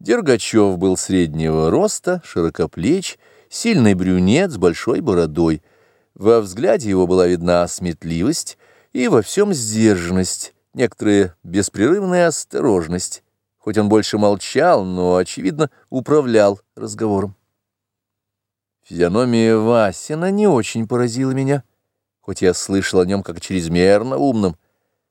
Дергачев был среднего роста, широкоплеч, сильный брюнет с большой бородой. Во взгляде его была видна сметливость и во всем сдержанность, некоторая беспрерывная осторожность. Хоть он больше молчал, но, очевидно, управлял разговором. Физиономия Васина не очень поразила меня, хоть я слышал о нем как чрезмерно умном.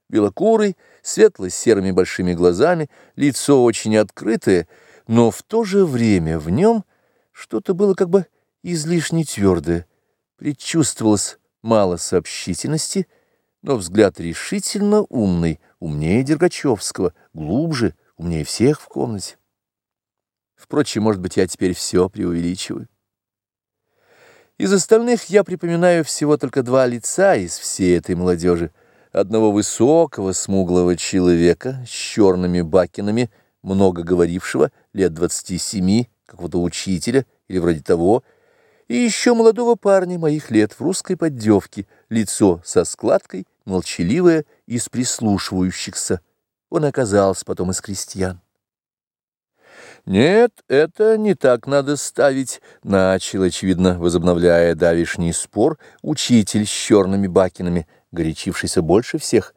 Белокурый, светло-серыми большими глазами, лицо очень открытое, но в то же время в нем что-то было как бы излишне твердое. Предчувствовалось мало сообщительности, но взгляд решительно умный, умнее Дергачевского, глубже, умнее всех в комнате. Впрочем, может быть, я теперь все преувеличиваю. Из остальных я припоминаю всего только два лица из всей этой молодежи. Одного высокого, смуглого человека с черными бакинами, много говорившего, лет двадцати семи, какого-то учителя или вроде того, и еще молодого парня моих лет в русской поддевке, лицо со складкой, молчаливое, из прислушивающихся. Он оказался потом из крестьян. «Нет, это не так надо ставить», — начал, очевидно, возобновляя давишний спор, учитель с черными бакинами, горячившийся больше всех.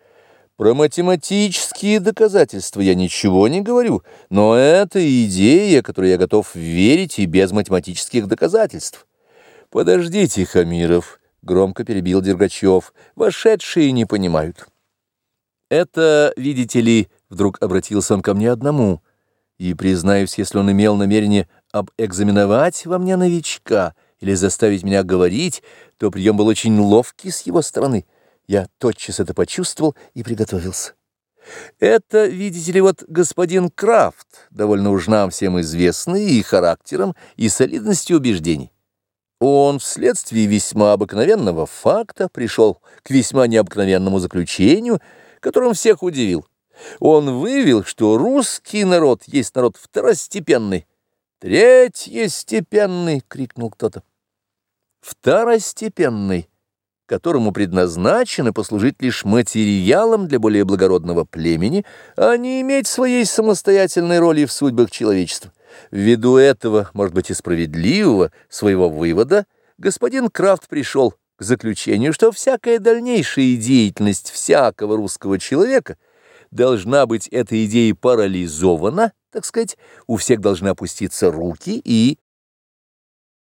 «Про математические доказательства я ничего не говорю, но это идея, которой я готов верить и без математических доказательств». «Подождите, Хамиров», — громко перебил Дергачев, — «вошедшие не понимают». «Это, видите ли, вдруг обратился он ко мне одному» и, признаюсь, если он имел намерение обэкзаменовать во мне новичка или заставить меня говорить, то прием был очень ловкий с его стороны. Я тотчас это почувствовал и приготовился. Это, видите ли, вот господин Крафт, довольно уж нам всем известный и характером, и солидностью убеждений. Он вследствие весьма обыкновенного факта пришел к весьма необыкновенному заключению, которым всех удивил. Он вывел, что русский народ есть народ второстепенный. «Третьестепенный!» — крикнул кто-то. «Второстепенный!» Которому предназначено послужить лишь материалом для более благородного племени, а не иметь своей самостоятельной роли в судьбах человечества. Ввиду этого, может быть, и справедливого своего вывода, господин Крафт пришел к заключению, что всякая дальнейшая деятельность всякого русского человека — должна быть эта идея парализована, так сказать, у всех должны опуститься руки и